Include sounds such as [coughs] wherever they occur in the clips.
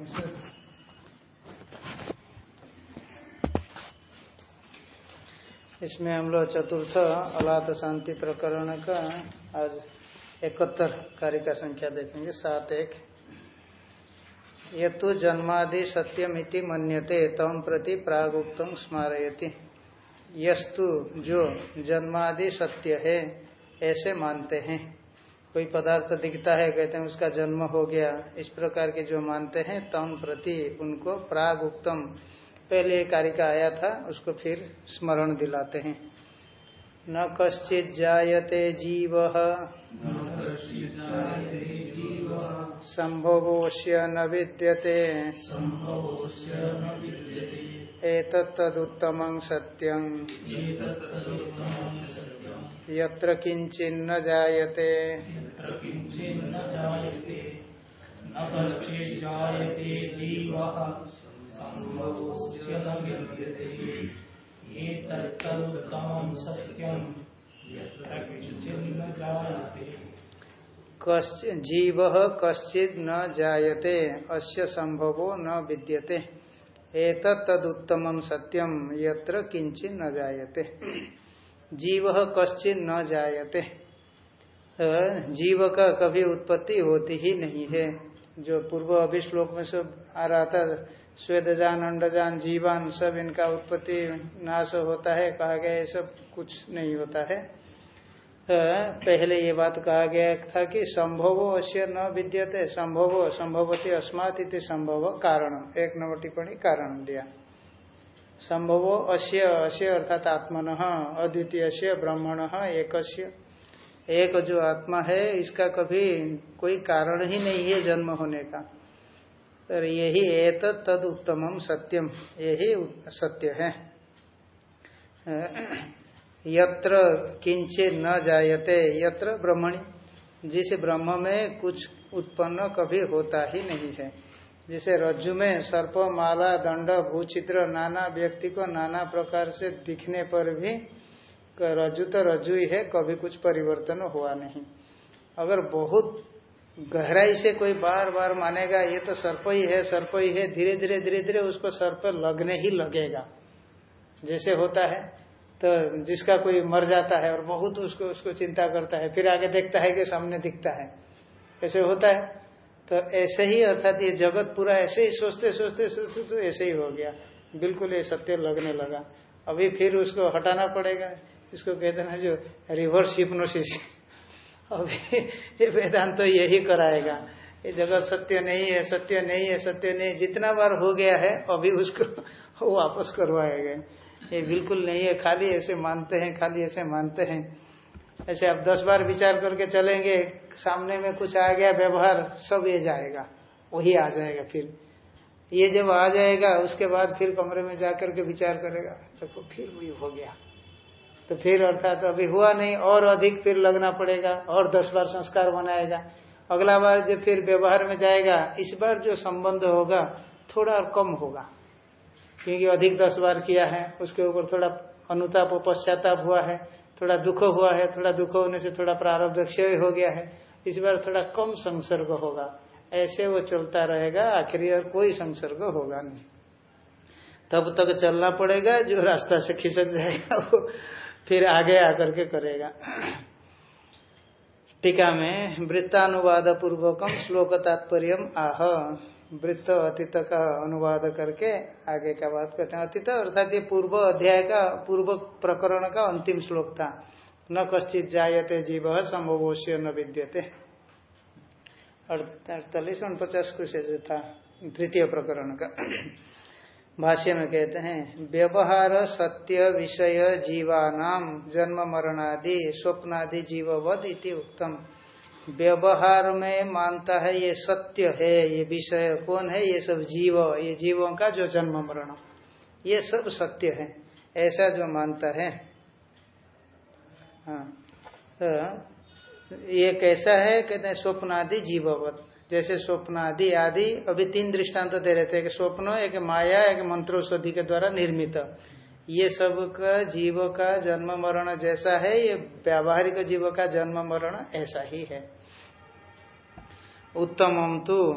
उपनिषद इसमें हम लोग चतुर्थ अलात शांति प्रकरण का आज इकहत्तर कार्य का संख्या देखेंगे, सात एक। ये तो जन्मादि सत्यमिति मन्यते, तम प्रति प्रागुक्तम स्मारयति। यस्तु जो जन्मादि सत्य है, ऐसे मानते हैं। कोई पदार्थ दिखता है, कहते हैं उसका जन्म हो गया। इस प्रकार के जो मानते हैं, तम प्रति उनको प्राग उत्तम पहले कारिका आया था, उसको फिर स्मरण दिलाते हैं। न कश्चित जायते जीव। संभवोश्य न विद्यते। एतत्तदुत्तमं सत्यं यत्र किंचिन्न जायते। जीव कश्चिद न जायते अस्य संभवो न विद्यते। एतत्तदुत्तमं सत्यम यत्र किंचित न जायते। जीव कश्चित न जायते। जीव का कभी उत्पत्ति होती ही नहीं है। जो पूर्व अभिश्लोक में सब आ रहा था, स्वेदजान, अंडजान, जीवान, सब इनका उत्पत्ति नाश होता है, कहा गया ये सब कुछ नहीं होता है। पहले ये बात कहा गया था कि संभव अश्य न विद्यते, संभव, संभवती अस्मात इति संभव कारण एक नंबर टिप्पणी कारण दिया। संभव अश्य अश्य अर्थात आत्मन अद्वितीय ब्रह्मण एक एक जो आत्मा है, इसका कभी कोई कारण ही नहीं है जन्म होने का। और यही एत तद उत्तमम सत्यम यही सत्य है। यत्र किंचित न जायते, यत्र ब्रह्मणि, जिस ब्रह्म में कुछ उत्पन्न कभी होता ही नहीं है। जैसे रज्जु में सर्प, माला, दंड, भूचित्र, नाना व्यक्ति को नाना प्रकार से दिखने पर भी रज्जु तो रज्जु ही है, कभी कुछ परिवर्तन हुआ नहीं। अगर बहुत गहराई से कोई बार बार मानेगा, ये तो सर्प ही है, सर्प ही है धीरे धीरे धीरे धीरे उसको सर्प लगने ही लगेगा। जैसे होता है तो जिसका कोई मर जाता है और बहुत उसको उसको चिंता करता है, फिर आगे देखता है कि सामने दिखता है। ऐसे होता है? तो ऐसे ही अर्थात ये जगत पूरा ऐसे ही सोचते सोचते सोचते तो ऐसे ही हो गया। बिल्कुल ये सत्य लगने लगा। अभी फिर उसको हटाना पड़ेगा। इसको कहते हैं जो रिवर्स हिप्नोसिस। अभी ये वेदांत तो यही कराएगा। ये जगत सत्य नहीं है, सत्य नहीं है, सत्य नहीं जितना बार हो गया है, अभी उसको वापस करवाएगा ये बिल्कुल नहीं है। खाली ऐसे मानते हैं, खाली ऐसे मानते हैं। ऐसे आप दस बार विचार करके चलेंगे, सामने में कुछ आ गया, व्यवहार सब ये जाएगा, वही आ जाएगा फिर। ये जब आ जाएगा, उसके बाद फिर कमरे में जाकर के विचार करेगा देखो फिर वही हो गया। तो फिर अर्थात तो अभी हुआ नहीं, और अधिक फिर लगना पड़ेगा, और दस बार संस्कार बनाएगा। अगला बार जब फिर व्यवहार में जाएगा, इस बार जो संबंध होगा, थोड़ा और कम होगा। क्योंकि अधिक दस बार किया है, उसके ऊपर थोड़ा अनुताप पश्चाताप हुआ है। थोड़ा दुख हुआ है, थोड़ा दुख होने से थोड़ा प्रारब्ध क्षय हो गया है, इस बार थोड़ा कम संसर्ग होगा। ऐसे वो चलता रहेगा, आखिरी और कोई संसर्ग होगा नहीं। तब तक चलना पड़ेगा, जो रास्ता से खिसक जाएगा, वो फिर आगे आकर के करेगा। टीका में वृत्तानुवाद पूर्वकम श्लोक तात्पर्य आह। वृत्त अतीत का अनुवाद करके आगे का बात करते हैं। अतीत अर्थात ये पूर्व अध्याय का, पूर्व प्रकरण का अंतिम श्लोक था। न कश्चित जायते जीव संभवोश्य न विद्यते। अड़तालीस उनपचास कुछ था तृतीय प्रकरण का। भाष्य में कहते हैं, व्यवहार, सत्य, विषय, जीवानाम, जन्म, मरणादि, स्वप्नादि, जीववद इति उत्तम व्यवहार में मानता है, ये सत्य है, ये विषय कौन है, ये सब जीव, ये जीवों का जो जन्म मरण, ये सब सत्य है, ऐसा जो मानता है। हाँ तो ये कैसा है, कहते हैं स्वप्नादि जीववत। जैसे स्वप्न आदि आदि अभी तीन दृष्टांत दे रहे थे, एक स्वप्न, एक माया, एक मंत्रोषधि के द्वारा निर्मित। ये सब का जीव का जन्म मरण जैसा है, ये व्यावहारिक जीव का जन्म मरण ऐसा ही है। उत्तमम तो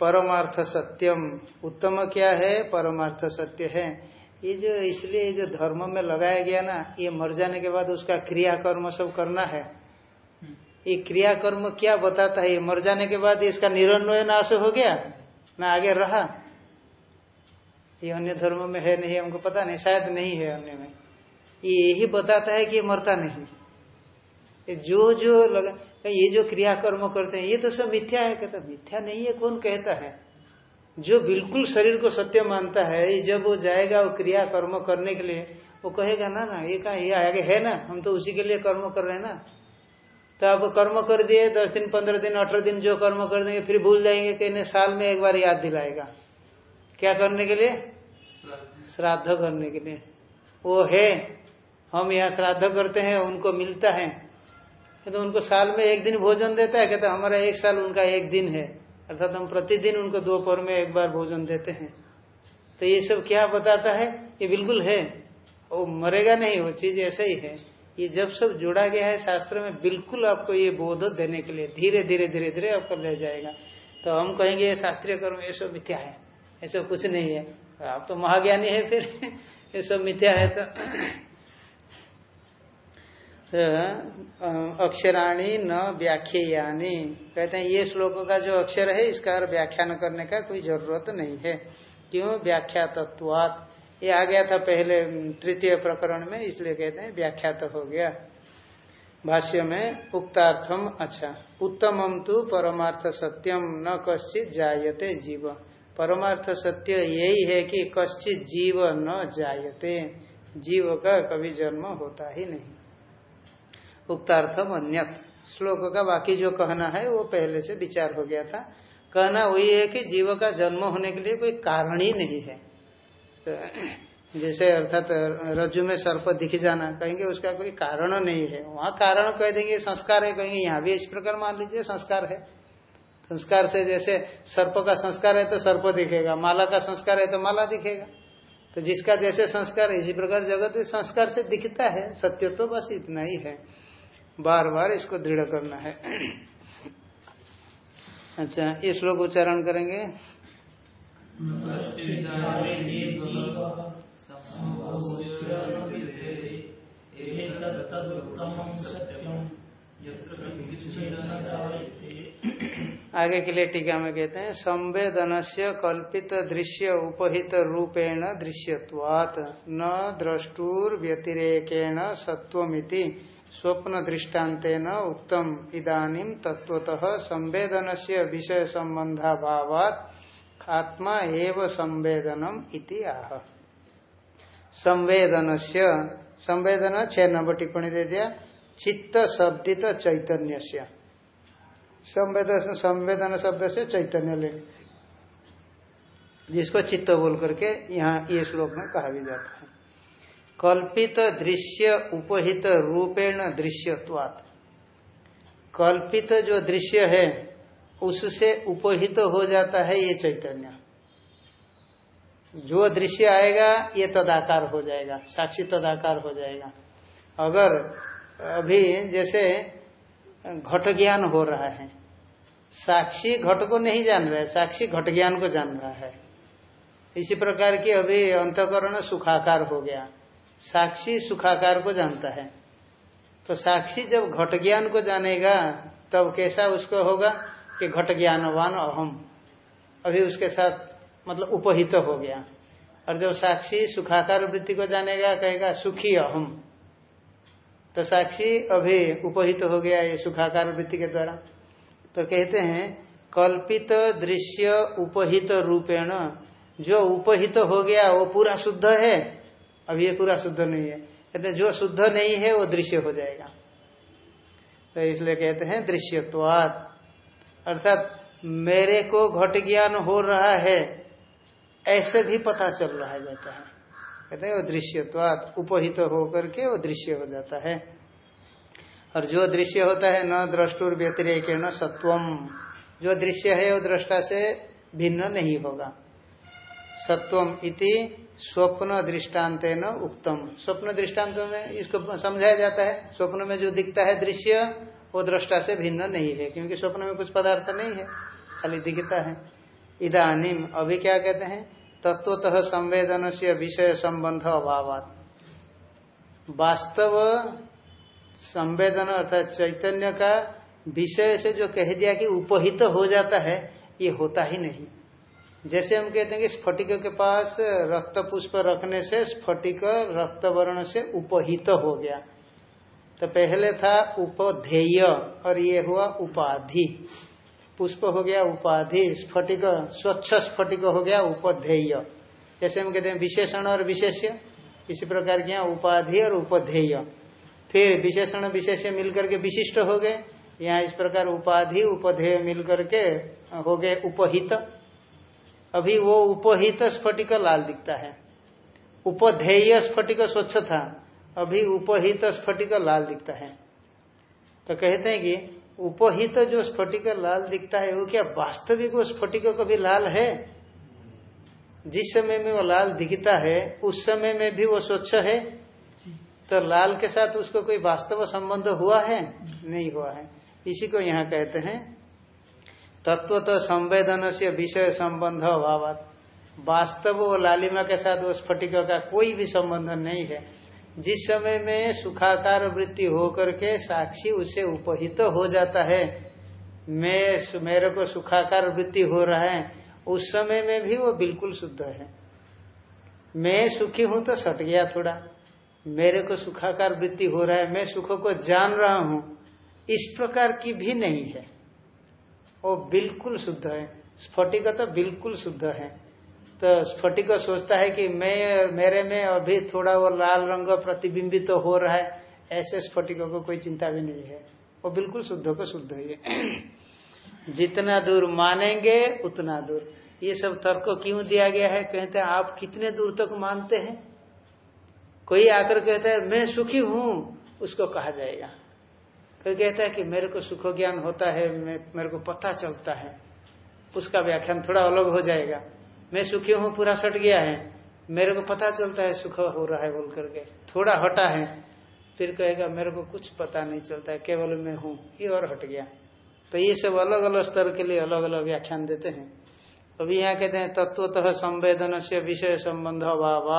परमार्थ सत्यम। उत्तम क्या है? परमार्थ सत्य है। ये जो इसलिए जो धर्म में लगाया गया ना, ये मर जाने के बाद उसका क्रिया कर्म सब करना है। ये क्रिया कर्म क्या बताता है? ये मर जाने के बाद इसका निरन्वय नाश हो गया? ना आगे रहा? ये अन्य धर्म में है नहीं, हमको पता नहीं, शायद नहीं है अन्य में। ये यही बताता है कि ये मरता नहीं। जो जो लगा ये जो क्रिया कर्म करते हैं, ये तो सब मिथ्या है, कहता मिथ्या नहीं है, कौन कहता है? जो बिल्कुल शरीर को सत्य मानता है जब वो जाएगा वो क्रिया कर्म करने के लिए, वो कहेगा, ना ना, ये कहा, ये आगे है ना, हम तो उसी के लिए कर्म कर रहे हैं ना। तो आप कर्म कर दिए, दस दिन, पंद्रह दिन, अठारह दिन जो कर्म कर देंगे, फिर भूल जाएँगे कहने साल में एक बार याद दिलाएगा। क्या करने के लिए? श्राद्ध करने के लिए। वो है, हम यहाँ श्राद्ध करते हैं, उनको मिलता है। तो उनको साल में एक दिन भोजन देता है, कहते हमारा एक साल उनका एक दिन है। अर्थात हम प्रतिदिन उनको दोपहर में एक बार भोजन देते हैं। तो ये सब क्या बताता है? ये बिल्कुल है। वो मरेगा नहीं, वो चीज़ ऐसा ही है। ये जब सब जोड़ा गया है शास्त्र में, बिल्कुल आपको ये बोध देने के लिए, धीरे धीरे धीरे धीरे आपको ले जाएगा। तो हम कहेंगे ये शास्त्रीय कर्म, ये सब मिथ्या है। ऐसा कुछ नहीं है। आप तो महाज्ञानी है फिर। [laughs] ये सब मिथ्या है तो, तो अक्षराणी न व्याख्यानी कहते हैं ये श्लोकों का जो अक्षर है इसका व्याख्यान करने का कोई ज़रूरत नहीं है। क्यों? व्याख्या तत्वात ये आ गया था पहले तृतीय प्रकरण में इसलिए कहते हैं व्याख्या तो हो गया। भाष्य में उक्तार्थम अच्छा उत्तमम तो परमार्थ सत्यम न कश्चित जायते जीव। परमार्थ सत्य यही है कि कश्चित जीव न जायते। जीव का कभी जन्म होता ही नहीं। उक्तार्थम अन्यत। श्लोक का बाकी जो कहना है, वो पहले से विचार हो गया था। कहना वही है कि जीव का जन्म होने के लिए कोई कारण ही नहीं है। तो जैसे अर्थात रज्जु में सर्प दिख जाना, कहेंगे उसका कोई कारण नहीं है। वहाँ कारण कह देंगे, संस्कार है, कहेंगे, यहाँ भी इस प्रकार मान लीजिए संस्कार है। संस्कार से जैसे सर्प का संस्कार है तो सर्प दिखेगा, माला का संस्कार है तो माला दिखेगा। तो जिसका जैसे संस्कार इसी प्रकार जगत संस्कार से दिखता है, सत्य तो बस इतना ही है। बार बार इसको दृढ़ करना है। अच्छा ये श्लोक उच्चारण करेंगे। आगे के लिए टीका में कहते हैं संवेदन से कल्पित दृश्य उपहित रूपेण दृश्यवात न द्रष्टुर व्यतिरेकेण सत्वमिति स्वप्न दृष्टान्तेन उक्तम। इदानीम तत्वतः संवेदन से विषय संबंधाभावात आत्मा एव संवेदनम इति आह। संवेदन से संवेदन छह नंबर टिप्पणी दे दिया चित्त शब्दित चैतन्य से संवेदन संवेदन शब्द से चैतन्य ले। जिसको चित्त बोल करके यहाँ ये श्लोक में कहा भी जाता है। कल्पित दृश्य उपहित रूपेण दृश्यत्वात्। कल्पित जो दृश्य है, उससे उपहित हो जाता है ये चैतन्य। जो दृश्य आएगा, ये तदाकार हो जाएगा, साक्षी तदाकार हो जाएगा। अगर अभी जैसे घट ज्ञान हो रहा है। साक्षी घट को नहीं जान रहा है, साक्षी घट ज्ञान को जान रहा है। इसी प्रकार की अभी अंतकरण सुखाकार हो गया। साक्षी सुखाकार को जानता है। तो साक्षी जब घट ज्ञान को जानेगा, तब कैसा उसको होगा कि घट ज्ञानवान अहम। अभी उसके साथ मतलब उपहित हो गया। और जब साक्षी सुखाकार वृत्ति को जानेगा, कहेगा, सुखी अहम। तो साक्षी अभी उपहित तो हो गया ये सुखाकार वृत्ति के द्वारा। तो कहते हैं, कल्पित दृश्य उपहित रूपेण, जो उपहित हो गया, वो पूरा शुद्ध है। अभी ये पूरा शुद्ध नहीं है। कहते जो शुद्ध नहीं है, वो दृश्य हो जाएगा। तो इसलिए कहते हैं दृश्यत्वाद अर्थात, मेरे को घट ज्ञान हो रहा है, ऐसे भी पता चल रहा जाता है। कहते हैं, वो दृश्यत्वात उपहित तो होकर के वो दृश्य हो जाता है। और जो दृश्य होता है, न द्रष्टुर व्यतिरेक न सत्वम। जो दृश्य है, वो दृष्टा से भिन्न नहीं होगा। सत्वम इति स्वप्न दृष्टांत न उत्तम स्वप्न दृष्टांत में इसको समझाया जाता है। स्वप्न में जो दिखता है दृश्य, वो दृष्टा से भिन्न नहीं है, क्योंकि स्वप्न में कुछ पदार्थ नहीं है, खाली दिखता है। इदानीम अभी क्या कहते हैं? तत्वतः संवेदन से विषय संबंध अभाव वास्तव संवेदन अर्थात चैतन्य का विषय से जो कह दिया कि उपहित तो हो जाता है, ये होता ही नहीं। जैसे हम कहते हैं कि स्फटिक के पास रक्त पुष्प रखने से स्फटिक रक्त वर्ण से उपहित तो हो गया। तो पहले था उपधेय और ये हुआ उपाधि। पुष्प हो गया, उपाधि स्फटिक, स्वच्छ स्फटिक हो गया, उपधेय। जैसे हम कहते हैं विशेषण और विशेष्य। इसी प्रकार के उपाधि और उपधेय। फिर विशेषण, विशेष्य मिलकर के विशिष्ट हो गए। यहाँ इस प्रकार उपाधि, उपधेय मिलकर के हो गए उपहित। अभी वो उपहित स्फटिक लाल दिखता है। उपधेय स्फटिक स्वच्छ था, अभी उपहित स्फटिक लाल दिखता है। तो कहते हैं कि उपहित जो स्फटिक लाल दिखता है, वो क्या वास्तविक वो स्फटिक कभी लाल है? जिस समय में वो लाल दिखता है, उस समय में भी वो स्वच्छ है? तो लाल के साथ उसको कोई वास्तव संबंध हुआ है? नहीं हुआ है। इसी को यहाँ कहते हैं तत्व तो संवेदन से विषय संबंध अभाव वास्तव वो लालिमा के साथ वो स्फटिक का कोई भी संबंध नहीं है। जिस समय में सुखाकार वृत्ति होकर के साक्षी उसे उपहित तो हो जाता है, मैं मेरे को सुखाकार वृत्ति हो रहा है, उस समय में भी वो बिल्कुल शुद्ध है। मैं सुखी हूँ तो सट गया थोड़ा। मेरे को सुखाकार वृत्ति हो रहा है, मैं सुख को जान रहा हूँ, इस प्रकार की भी नहीं है। वो बिल्कुल शुद्ध है स्फटिक तो बिल्कुल शुद्ध है। तो स्फटिक सोचता है कि मैं, मेरे में अभी थोड़ा वो लाल रंग प्रतिबिंबित तो हो रहा है, ऐसे स्फटिकों को कोई चिंता भी नहीं है। वो बिल्कुल शुद्ध को शुद्ध है। [clears throat] जितना दूर मानेंगे, उतना दूर। ये सब तर्क क्यों दिया गया है? कहते हैं, आप कितने दूर तक मानते हैं? कोई आकर कहता है, मैं सुखी हूँ, उसको कहा जाएगा। कोई कहता है कि मेरे को सुख ज्ञान होता है मेरे को पता चलता है। उसका व्याख्यान थोड़ा अलग हो जाएगा। मैं सुखी हूँ, पूरा सट गया है। मेरे को पता चलता है सुख हो रहा है बोल करके। थोड़ा हटा है, फिर कहेगा, मेरे को कुछ पता नहीं चलता है, केवल मैं हूँ, ये और हट गया। तो ये सब अलग अलग स्तर के लिए अलग अलग व्याख्यान देते हैं। अभी यहाँ कहते हैं, तत्वतः संवेदन से विषय संबंध अभाव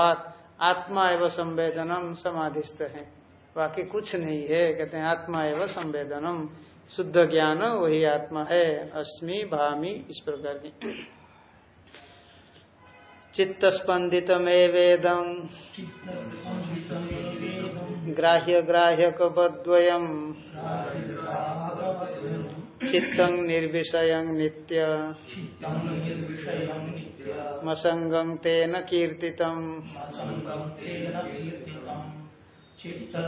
आत्मा एवं संवेदनम समाधिस्थ है। बाकी कुछ नहीं है, कहते हैं, आत्मा एवं संवेदनम शुद्ध ज्ञान वही आत्मा है, अस्मि, भामी, इस प्रकार की। चित्त स्पंदित वेदम ग्राह्य ग्राह्य कद्वयम चित्त निर्विषय नित्य। मसंगं तेन ग्राह्यग्राहकवद्वयं चित्तं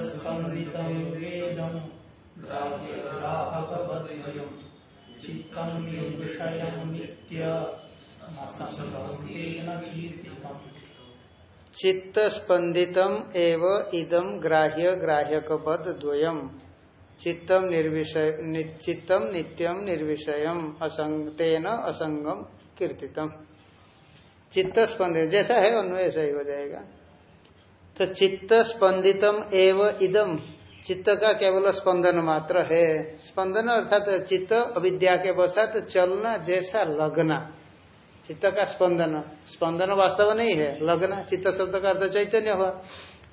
चित्त स्पंदितम एव इदम ग्राह्य ग्राह्यक पद द्वयम चित्तम निर्विषय चित्तम नित्यम निर्विषयम, असंग तेन असंगम कीर्तितम। चित्त स्पंदित जैसा है अन्वय ऐसा ही हो जाएगा। तो चित्त स्पंदितम एव इदम चित्त का केवल स्पंदन मात्र है। स्पंदन अर्थात चित्त अविद्या के वसात चलना जैसा लगना। चित्त का स्पंदन। स्पंदन वास्तव नहीं है, लगना। चित्त शब्द का अर्थ चैतन्य हुआ।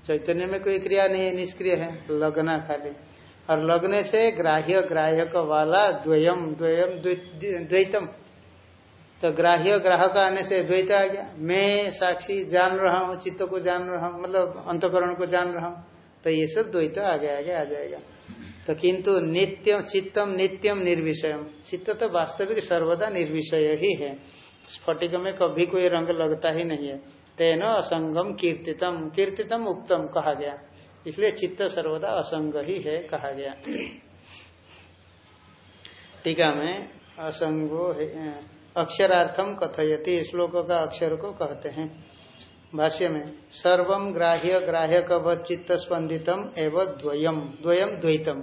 चैतन्य में कोई क्रिया नहीं है, निष्क्रिय है, लगना खाली। और लगने से ग्राह्य, ग्राह्यक वाला द्वयम द्वयम द्वैतम। तो ग्राह्य ग्राहक आने से द्वैत आ गया। मैं साक्षी जान रहा हूँ, चित्त को जान रहा हूँ मतलब अंतकरण को जान रहा हूँ। तो ये सब द्वैत आगे आगे आ जाएगा। तो किंतु नित्यम, चित्तम, नित्यम, निर्विषयम। चित्त तो वास्तविक सर्वदा निर्विषय ही है। स्फटिक में कभी कोई रंग लगता ही नहीं है। तेन असंगम कीर्तितम कीर्तितम उक्तम कहा गया। इसलिए चित्त सर्वदा असंग ही है कहा गया। टीका में असंगो अक्षरार्थम कथयति, श्लोक का अक्षर को कहते हैं। भाष्य में सर्वम ग्राह्य ग्राह्य कवत चित्त स्पंदितम एवं द्वयम द्वयम द्वैतम।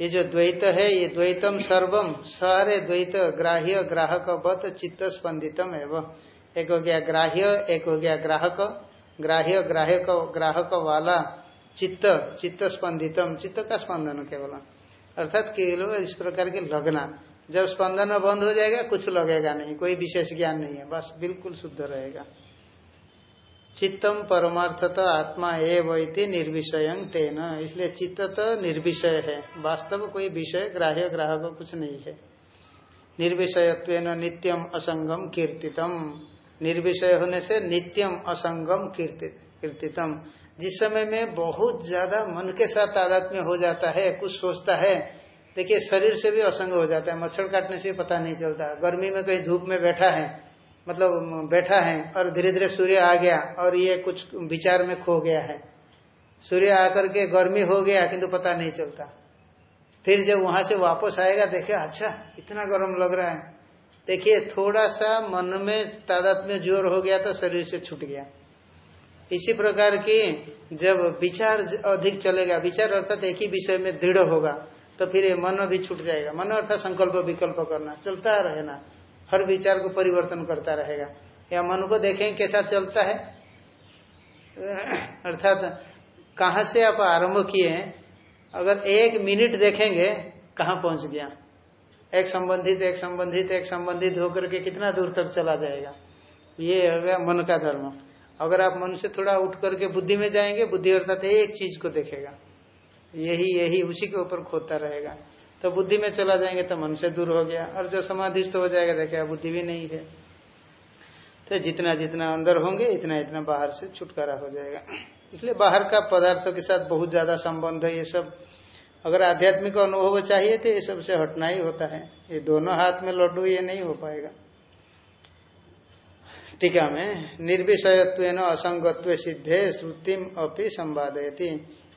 ये जो द्वैत है, ये द्वैतम सर्वम, सारे द्वैत ग्राह्य ग्राहक वत चित्त स्पंदितम एवं। एक हो गया ग्राह्य, एक हो गया ग्राहक। ग्राह्य ग्राहक ग्राहक वाला चित्त चित्त स्पंदितम चित्त का स्पंदन केवल। अर्थात केवल इस प्रकार के लगना। जब स्पंदन बंद हो जाएगा, कुछ लगेगा नहीं, कोई विशेष ज्ञान नहीं है, बस बिल्कुल शुद्ध रहेगा। चित्तम परमार्थत आत्मा एवं निर्विषय तेन। इसलिए चित्त तो निर्विषय है। वास्तव कोई विषय ग्राह्य ग्राहक कुछ नहीं है। निर्विषयत्व नित्यम असंगम कीर्तितम। निर्विषय होने से नित्यम असंगम कीर्तितम। जिस समय में बहुत ज़्यादा मन के साथ तादाद में हो जाता है, कुछ सोचता है, देखिए शरीर से भी असंग हो जाता है। मच्छर काटने से पता नहीं चलता। गर्मी में कहीं धूप में बैठा है मतलब बैठा है और धीरे धीरे सूर्य आ गया और ये कुछ विचार में खो गया है। सूर्य आकर के गर्मी हो गया, किंतु पता नहीं चलता। फिर जब वहाँ से वापस आएगा, देखे अच्छा इतना गर्म लग रहा है। देखिए थोड़ा सा मन में, तादाद में ज़ोर हो गया तो शरीर से छूट गया। इसी प्रकार की जब विचार अधिक चलेगा, विचार अर्थात एक ही विषय में दृढ़ होगा तो फिर मन भी छूट जाएगा। मन अर्थात संकल्प विकल्प करना, चलता रहना। हर विचार को परिवर्तन करता रहेगा। या मन को देखें कैसा चलता है। [clears throat] अर्थात कहा से आप आरंभ किए हैं, अगर एक मिनट देखेंगे, कहाँ पहुँच गया। एक संबंधित एक संबंधित एक संबंधित होकर के कितना दूर तक चला जाएगा। ये हो गया मन का धर्म। अगर आप मन से थोड़ा उठ करके बुद्धि में जाएँगे, बुद्धि अर्थात एक चीज़ को देखेगा। यही यही उसी के ऊपर खोता रहेगा। तो बुद्धि में चला जाएँगे तो मन से दूर हो गया। और जो समाधिस्थ हो जाएगा देखेगा बुद्धि भी नहीं है। तो जितना जितना अंदर होंगे, इतना इतना बाहर से छुटकारा हो जाएगा। इसलिए बाहर का पदार्थों के साथ बहुत ज़्यादा संबंध है ये सब। अगर आध्यात्मिक अनुभव चाहिए तो ये सबसे हटना ही होता है। ये दोनों हाथ में लड्डू, ये नहीं हो पाएगा। टीका में निर्विषयत्व असंगत्व सिद्धे श्रुतिम अपनी संवादयती।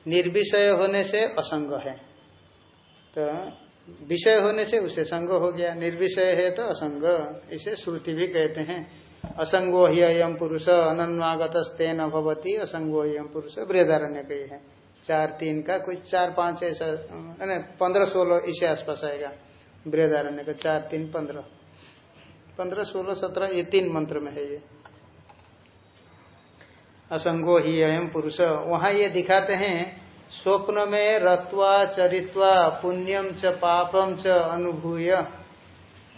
निर्विषय होने से असंग है। तो विषय होने से उसे संग हो गया। निर्विषय है तो असंग। इसे श्रुति भी कहते हैं। असंगो ही अयम पुरुष अनन्वागत तेन भवती, असंगो ही पुरुष, बृहदारण्य कही है। चार, तीन का कोई चार, पाँच ऐसा पंद्रह, सोलह इसे आसपास आएगा। बृहदारण्य का चार, तीन, पंद्रह। पंद्रह, सोलह, सत्रह, ये तीन मंत्र में है ये। असंगो ही अयम पुरुष, वहाँ ये दिखाते हैं स्वप्न में रत्वा चरित्वा पुण्यम च पापम च अनुभूय।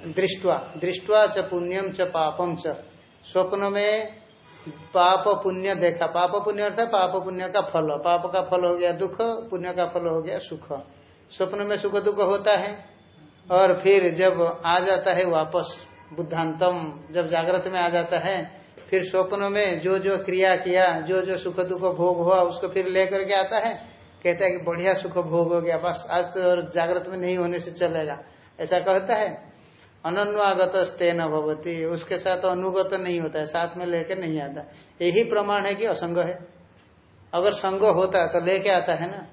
दृष्टवा दृष्टवा च पुण्यम च पापम च। स्वप्न में पाप पुण्य देखा। पाप पुण्य अर्थात पाप पुण्य का फल। पाप का फल हो गया दुख, पुण्य का फल हो गया सुख। स्वप्न में सुख दुख होता है और फिर जब आ जाता है वापस, बुद्धांतम, जब जागृत में आ जाता है, फिर स्वप्न में जो जो क्रिया किया जो जो सुख दुख भोग हुआ, उसको फिर लेकर के आता है। कहता है कि बढ़िया सुख भोग हो गया, बस आज तो जागृत में नहीं होने से चलेगा। ऐसा कहता है? अनन्वागत स्तेन भवती, उसके साथ अनुगत नहीं होता है, साथ में लेके नहीं आता। यही प्रमाण है कि असंग है। अगर संग होता तो लेके आता है ना?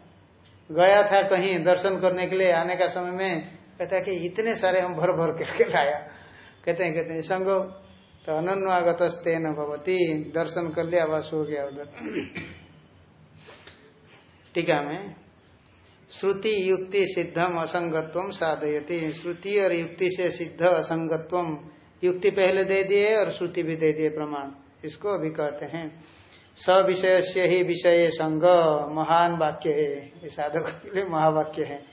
गया था कहीं दर्शन करने के लिए, आने का समय में कहता है कि इतने सारे हम भर भर करके लाया। कहते हैं कहते हैं, संग तो अनन्वागत तेन भवती, दर्शन कर लिया, बस हो गया उधर। टीका में, श्रुति युक्ति सिद्धम असंगत्व साधयती। श्रुति और युक्ति से सिद्ध असंगत्व युक्ति पहले दे दिए और श्रुति भी दे दिए प्रमाण। इसको अभी कहते हैं। स विषय से ही विषय संग, महान वाक्य है। ये साधक के लिए महावाक्य है।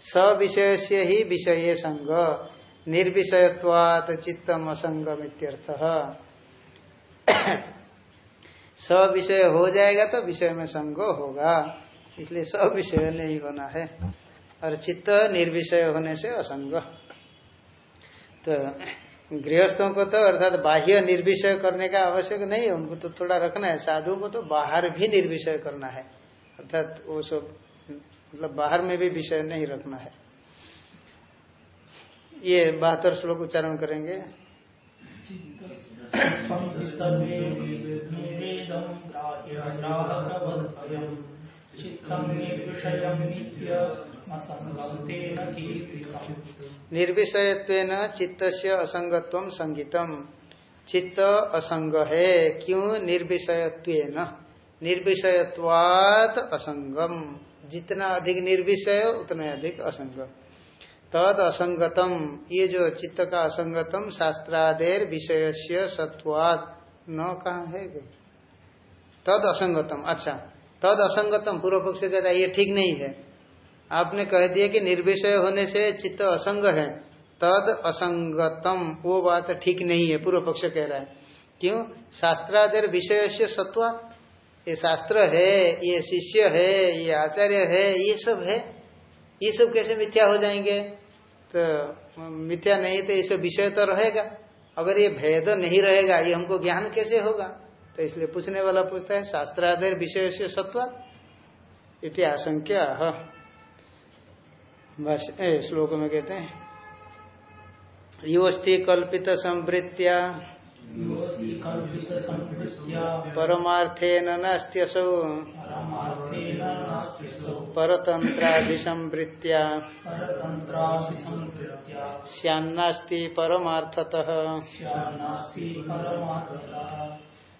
स विषय से ही विषय संग, निर्विषयत्वात चित्तम असंगम इत्यर्थ [coughs] सब विषय हो जाएगा तो विषय में संग होगा। इसलिए सब विषय नहीं होना है। और चित्त निर्विषय होने से असंग। तो गृहस्थों को तो अर्थात बाह्य निर्विषय करने का आवश्यक नहीं है उनको तो थोड़ा रखना है। साधुओं को तो बाहर भी निर्विषय करना है। अर्थात वो सब मतलब बाहर में भी विषय नहीं रखना है। ये बहत्तर श्लोक उच्चारण करेंगे। निर्विषयत्व चित्त से असंगत्व संगीतम चित्त असंग है क्यों निर्विषयत्व निर्विषयत्वात असंगम जितना अधिक निर्विषय, उतना अधिक असंग। तद असंगतम। ये जो चित्त का असंगतम, शास्त्रादेर विषय से सत्वाद न कहा है तद असंगतम। अच्छा। तद असंगतम, पूर्व पक्ष कहता है, ये ठीक नहीं है। आपने कह दिया कि निर्विषय होने से चित्त असंग है। तद असंगतम, वो बात ठीक नहीं है, पूर्व पक्ष कह रहा है। क्यों? शास्त्रादर विषय से सत्वा। ये शास्त्र है, ये शिष्य है, ये आचार्य है, ये सब है। ये सब कैसे मिथ्या हो जाएँगे? तो मिथ्या नहीं तो ये सब विषय तो रहेगा। अगर ये भेद नहीं रहेगा, ये हमको ज्ञान कैसे होगा? तो इसलिए पूछने वाला पूछता है शास्त्रादर विषय से सत्वा? इति आशंक्या श्लोक में कहते हैं योस्ति कल्पित संवृत्तिया। परमार्थेन नास्त्यसौ। परतंत्राभिसंवृत्तिया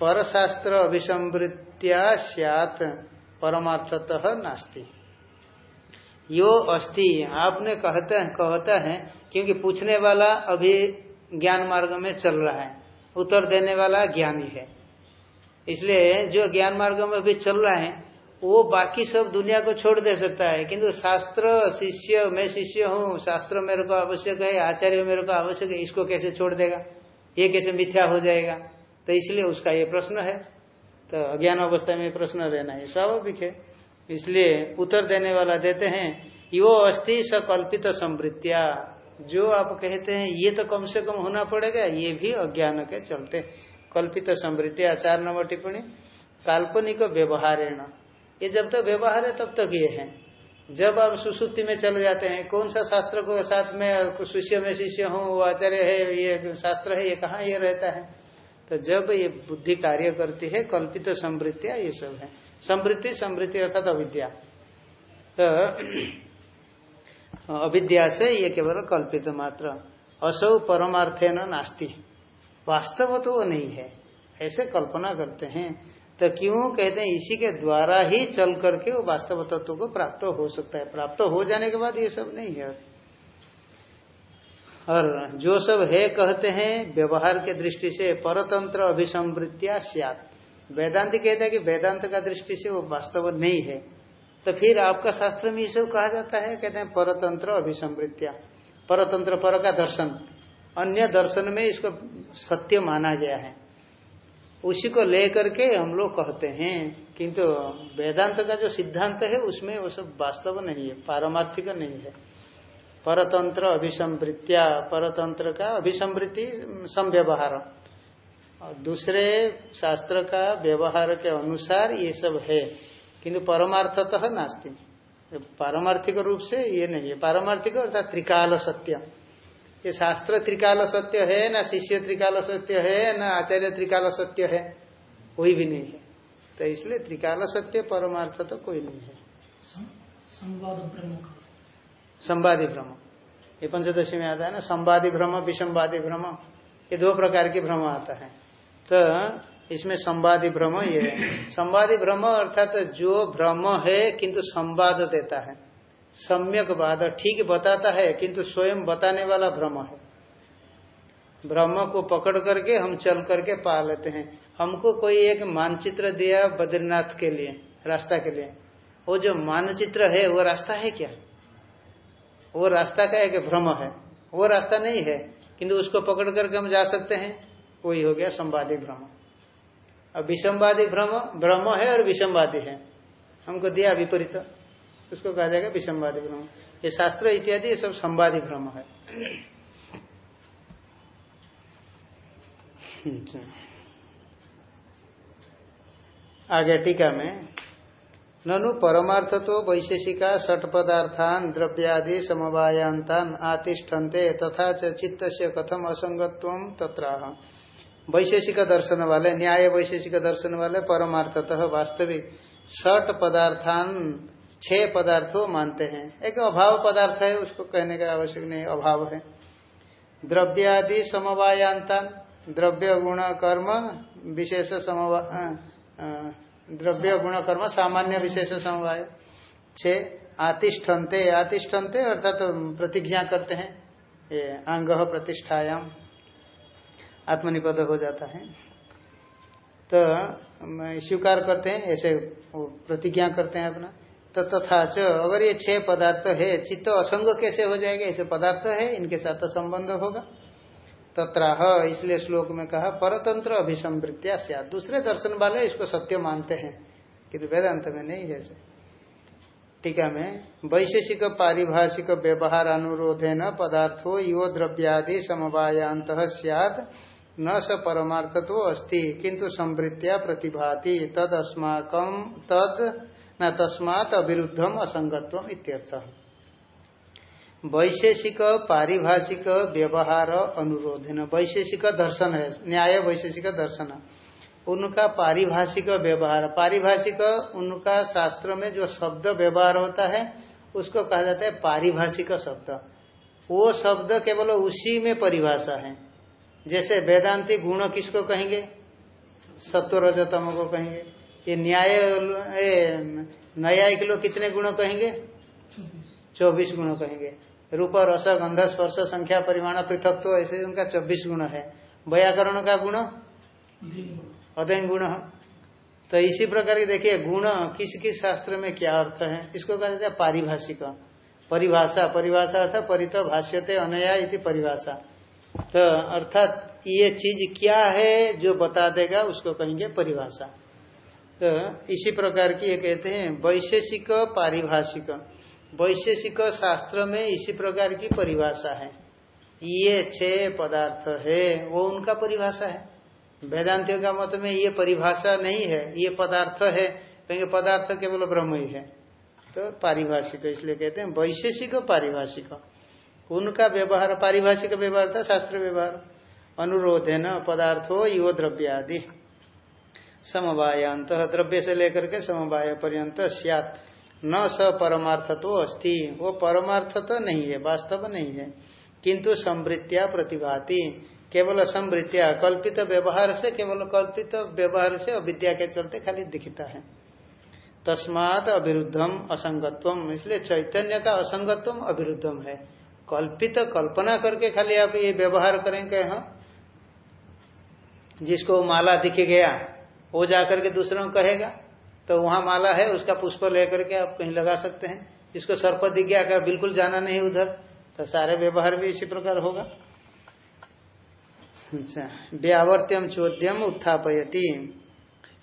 परशास्त्र अभिसंवृत्तिया सियात, परमार्थतः नास्ति। यो अस्ति, आपने कहते हैं, कहता है, क्योंकि पूछने वाला अभी ज्ञान मार्ग में चल रहा है। उत्तर देने वाला ज्ञानी है। इसलिए जो ज्ञान मार्ग में अभी चल रहा है, वो बाकी सब दुनिया को छोड़ दे सकता है। किंतु शास्त्र, शिष्य, मैं शिष्य हूँ, शास्त्र मेरे को आवश्यक है, आचार्य मेरे को आवश्यक है, इसको कैसे छोड़ देगा? ये कैसे मिथ्या हो जाएगा? तो इसलिए उसका ये प्रश्न है। तो अज्ञान अवस्था में प्रश्न रहना है, स्वाभाविक है। इसलिए उत्तर देने वाला देते हैं यो अस्थि सकल्पित संवृत्तिया। जो आप कहते हैं, ये तो कम से कम होना पड़ेगा, ये भी अज्ञान के चलते। कल्पित समृद्धि चार नंबर टिप्पणी, काल्पनिक व्यवहारेण। ये जब तक तो व्यवहार है, तब तक ये है। जब आप सुसुप्ति में चले जाते हैं, कौन सा शास्त्र को साथ में शिष्य में शिष्य हूँ, वो आचार्य है, ये शास्त्र है, ये कहाँ ये रहता है? तो जब ये बुद्धि कार्य करती है, कल्पित समृद्धिया ये सब है। समृद्धि समृद्धि अर्थात अविद्या। तो [clears throat] अविद्या से ये केवल कल्पित मात्र। असौ परमार्थे नास्ती। वास्तव तो वो नहीं है। ऐसे कल्पना करते हैं। तो क्यों कहते हैं? इसी के द्वारा ही चल करके वो वास्तव तत्व को प्राप्त हो सकता है। प्राप्त हो जाने के बाद ये सब नहीं है। और जो सब है कहते हैं, व्यवहार के दृष्टि से परतंत्र अभिसंवृत्तिया सियात। वेदांत कहता है कि वेदांत का दृष्टि से वो वास्तव नहीं है। तो फिर आपका शास्त्र में ये सब कहा जाता है, कहते हैं परतंत्र अभिसंवृत्तिया। परतंत्र पर का दर्शन। अन्य दर्शन में इसको सत्य माना गया है। उसी को लेकर के हम लोग कहते हैं, किंतु वेदांत का जो सिद्धांत है, उसमें वो सब वास्तव नहीं है, पारमार्थिक नहीं है। परतंत्र अभिसंवृत्तिया परतंत्र का अभिसंवृत्ति संव्यवहार। दूसरे शास्त्र का व्यवहार के अनुसार ये सब है, किंतु परमार्थतः नास्ति। पारमार्थिक रूप से ये नहीं है। पारमार्थिक अर्थात त्रिकाल सत्य। ये शास्त्र त्रिकाल सत्य है, ना शिष्य त्रिकाल सत्य है, ना आचार्य त्रिकाल सत्य है, कोई भी नहीं है। तो इसलिए त्रिकाल सत्य, परमार्थ तो कोई नहीं है। संवादी भ्रम। ये पंचदशी में आता है ना, संवादी भ्रम, विसंवादी भ्रम, ये दो प्रकार के भ्रम आता है। तो इसमें संवादी भ्रम ये है। संवादी भ्रम अर्थात तो जो भ्रम है, किंतु संवाद देता है। सम्यक वाद ठीक बताता है, किंतु स्वयं बताने वाला भ्रम है। ब्रह्म को पकड़ करके हम चल करके पा लेते हैं। हमको कोई एक मानचित्र दिया बद्रीनाथ के लिए, रास्ता के लिए। वो जो मानचित्र है, वो रास्ता है क्या? वो रास्ता का एक भ्रम है। वो रास्ता नहीं है, किंतु उसको पकड़ करके हम जा सकते हैं। वही हो गया संवादी भ्रम। अब विषमवादी भ्रम ब्रह्म है और विषमवादी है। हमको दिया विपरीत। उसको कहा जाएगा विषमवादी भ्रम। ये शास्त्र इत्यादि, ये सब संवादी भ्रम है। आगे टीका में ननु परमार्थ तो वैशेषिका षट पदार्थान द्रव्यादि समवायांतान आतिष्ठन्ते तथा चित्त से कथम असंगत्व तत्राह। वैशेषिक दर्शन वाले न्याय वैशेषिक दर्शन वाले परमार्थतः वास्तविक षट पदार्थान छह पदार्थों मानते हैं। एक अभाव पदार्थ है, उसको कहने का आवश्यक नहीं, अभाव है। द्रव्यादि समवायांता द्रव्य गुण कर्म, विशेष समवाय द्रव्य गुण कर्म सामान्य विशेष समवाय। छे, आतिष्ठन्ते आतिष्ठन्ते अर्थात तो प्रतिज्ञा करते हैं। ये अंग प्रतिष्ठायाम आत्मनिपद हो जाता है। तो स्वीकार करते हैं, ऐसे प्रतिज्ञा करते हैं अपना। तो तथा च, अगर ये छह पदार्थ है, चित्त असंग कैसे हो जाएगा? ऐसे पदार्थ है, इनके साथ तो संबंध होगा। तत्राह इसलिए श्लोक में कहा, परतंत्र अभिसंवृत्या दूसरे दर्शन वाले इसको सत्य मानते हैं, किंतु वेदांत में नहीं है टीका में, वैशेषिक पारिभाषिक व्यवहार अनुरोधे न पदार्थो यो द्रव्यादि समवायांत सियाद न स परमार्थ तो अस्ति किंतु संवृत्तिया प्रतिभाति तद अस्माकम तद, न तस्मात अविरुद्धम असंगत्व इत्यर्थ। वैशेषिक, पारिभाषिक व्यवहार अनुरोधन। वैशेषिक दर्शन है, न्याय वैशेषिक दर्शन। उनका पारिभाषिक व्यवहार। पारिभाषिक उनका शास्त्र में जो शब्द व्यवहार होता है, उसको कहा जाता है पारिभाषिक शब्द। वो शब्द केवल उसी में परिभाषा है। जैसे वेदांति गुण किसको कहेंगे? सत्व रजतम को कहेंगे। ये न्याय न्यायिक लोग कितने गुण कहेंगे? चौबीस गुण कहेंगे। रूप, रस, गंध, स्पर्श, संख्या, परिमाण पृथक तो ऐसे उनका चौबीस गुण है। व्याकरण का गुण? अध्ययन गुण। तो इसी प्रकार की देखिए, गुण किस किस शास्त्र में क्या अर्थ है? इसको कहा जाता है पारिभाषिक। परिभाषा। परिभाषा अर्थात परित भाष्यते अनया इति परिभाषा। तो अर्थात ये चीज़ क्या है, जो बता देगा, उसको कहेंगे परिभाषा। तो इसी प्रकार की ये कहते हैं, वैशेषिक, पारिभाषिक। वैशेषिक शास्त्र में इसी प्रकार की परिभाषा है। ये छह पदार्थ है, वो उनका परिभाषा है। वेदांतियों का मत में ये परिभाषा नहीं है, ये पदार्थ है, क्योंकि पदार्थ केवल ब्रह्म ही है। तो पारिभाषिक, इसलिए कहते हैं वैशेषिक पारिभाषिक। उनका व्यवहार, पारिभाषिक व्यवहार था, शास्त्र व्यवहार। अनुरोध है न, पदार्थो यो द्रव्य आदि समवायांत द्रव्य से लेकर के समवाय पर्यंत, सियात। न स परमार्थ तो अस्ति। वो परमार्थ तो नहीं है, वास्तव नहीं है। किंतु संवृत्तिया प्रतिभाति। केवल संवृत्तिया, कल्पित व्यवहार से केवल कल्पित व्यवहार से अविद्या के चलते खाली दिखता है। तस्मात अविरुद्धम, असंगत्वम। इसलिए चैतन्य का असंगत्वम अविरुद्धम है। कल्पित कल्पना करके खाली आप ये व्यवहार करेंगे हाँ? जिसको माला दिख गया, वो जाकर के दूसरों को कहेगा तो वहाँ माला है, उसका पुष्प लेकर के आप कहीं लगा सकते हैं। जिसको सर्प दिख का बिल्कुल जाना नहीं उधर तो सारे व्यवहार भी इसी प्रकार होगा। अच्छा व्यावर्त्यम चोद्यम उत्थापयती।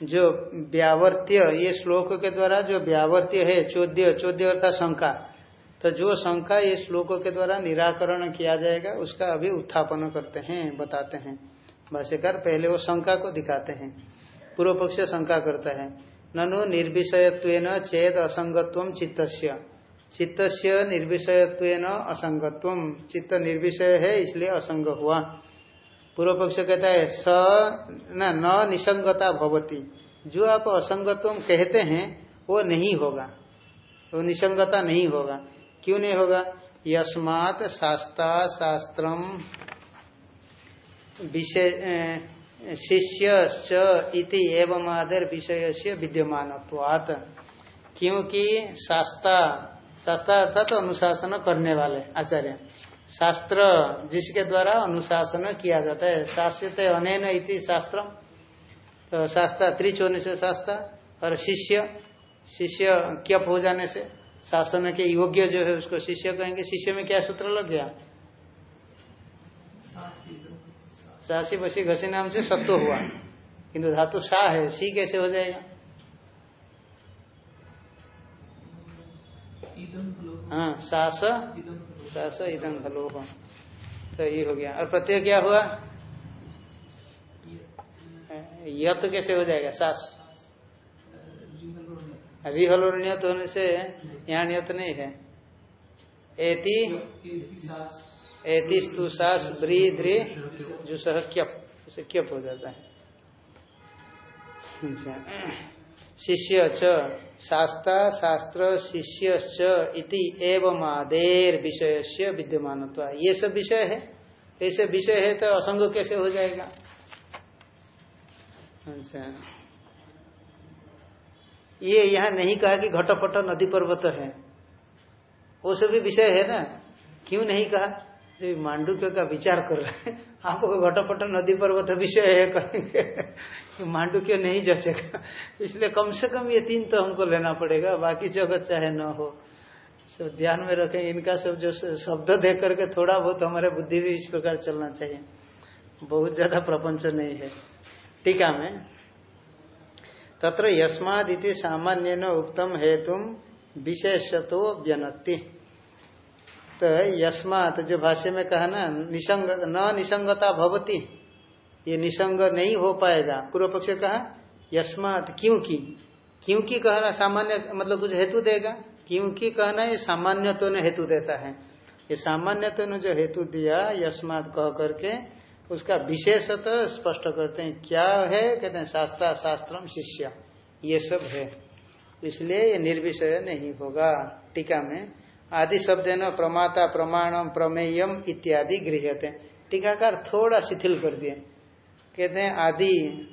जो व्यावर्त्य, ये श्लोक के द्वारा जो व्यावर्त्य है, चोद्य चोद्य अर्थात शंका तो जो शंका ये श्लोकों के द्वारा निराकरण किया जाएगा, उसका अभी उत्थापन करते हैं, बताते हैं। भाष्यकार पहले वो शंका को दिखाते हैं। पूर्व पक्ष शंका करता है। ननु निर्विषयत्व चेद असंगत्व चित्तस्य। चित्तस्य निर्विषयत्व असंगत्व। चित्त निर्विषय है, इसलिए असंग हुआ। पूर्व पक्ष कहता है, स, न न निसंगता भवती। जो आप असंगत्व कहते हैं, वो नहीं होगा। वो निसंगता नहीं होगा। क्यों नहीं होगा? यस्मात शास्ता शास्त्रम विषय शिष्य एवं आदर विषय से विद्यमान क्योंकि शास्त्रा, शास्त्र अर्थात तो अनुशासन करने वाले, आचार्य। शास्त्र जिसके द्वारा अनुशासन किया जाता है शास्त्र अनैन इति शास्त्र। तो शास्त्र त्रिच से शास्त्र, और शिष्य शिष्य क्यप हो जाने से, शासन के योग्य जो है उसको शिष्य कहेंगे। शिष्य में क्या सूत्र लग गया? सासी बसी घसी नाम से सत्व हुआ। किंतु धातु सा है सी कैसे हो जाएगा? हाँ सास सास इदम फलो तो ये हो गया। और प्रत्यय क्या हुआ? यत कैसे हो जाएगा? सास रिहल और नियत होने से यहाँ नियत नहीं है। एति सास ब्री द्री, जो सह क्यप उसे क्यप हो जाता है। अच्छा। शिष्य च, शास्ता, शास्त्र, शिष्य इति एवं आदेर विषय से विद्यमान ये सब विषय है? ऐसे विषय है तो असंग कैसे हो जाएगा? अच्छा। ये यहाँ नहीं कहा कि घटपट नदी पर्वत है। वो सभी विषय है ना? क्यों नहीं कहा? जो, मांडुक्य का विचार कर रहे हैं। आपको घटपट नदी पर्वत विषय है कहेंगे। मांडुक्य नहीं जचेगा। इसलिए कम से कम ये तीन तो हमको लेना पड़ेगा, बाकी जगत चाहे न हो। सब ध्यान में रखें, इनका सब जो शब्द देख करके थोड़ा बहुत हमारे बुद्धि भी इस प्रकार चलना चाहिए। बहुत ज़्यादा प्रपंच नहीं है। टीका में। तत्र यस्मादिति सामान्य न उत्तम हेतु विशेषतो व्यनति तो यस्मात जो भाष्य में कहा ना, निसंग, न निसंगता भवती। ये निसंग नहीं हो पाएगा। पूर्व पक्ष कहा, यस्मात क्योंकि। क्योंकि कहना सामान्य मतलब कुछ हेतु देगा। क्योंकि कहना ये सामान्य तो ने हेतु देता है। ये सामान्य तो ने जो हेतु दिया, यस्मात कह करके, उसका विशेषत स्पष्ट करते हैं, क्या है? कहते हैं, शास्त्रा शास्त्रम शिष्य। ये सब है। इसलिए ये निर्विषय नहीं होगा। टीका में आदि शब्द न, प्रमाता, प्रमाणम, प्रमेयम इत्यादि गृहते टीकाकार थोड़ा शिथिल कर दिए। कहते हैं, आदि,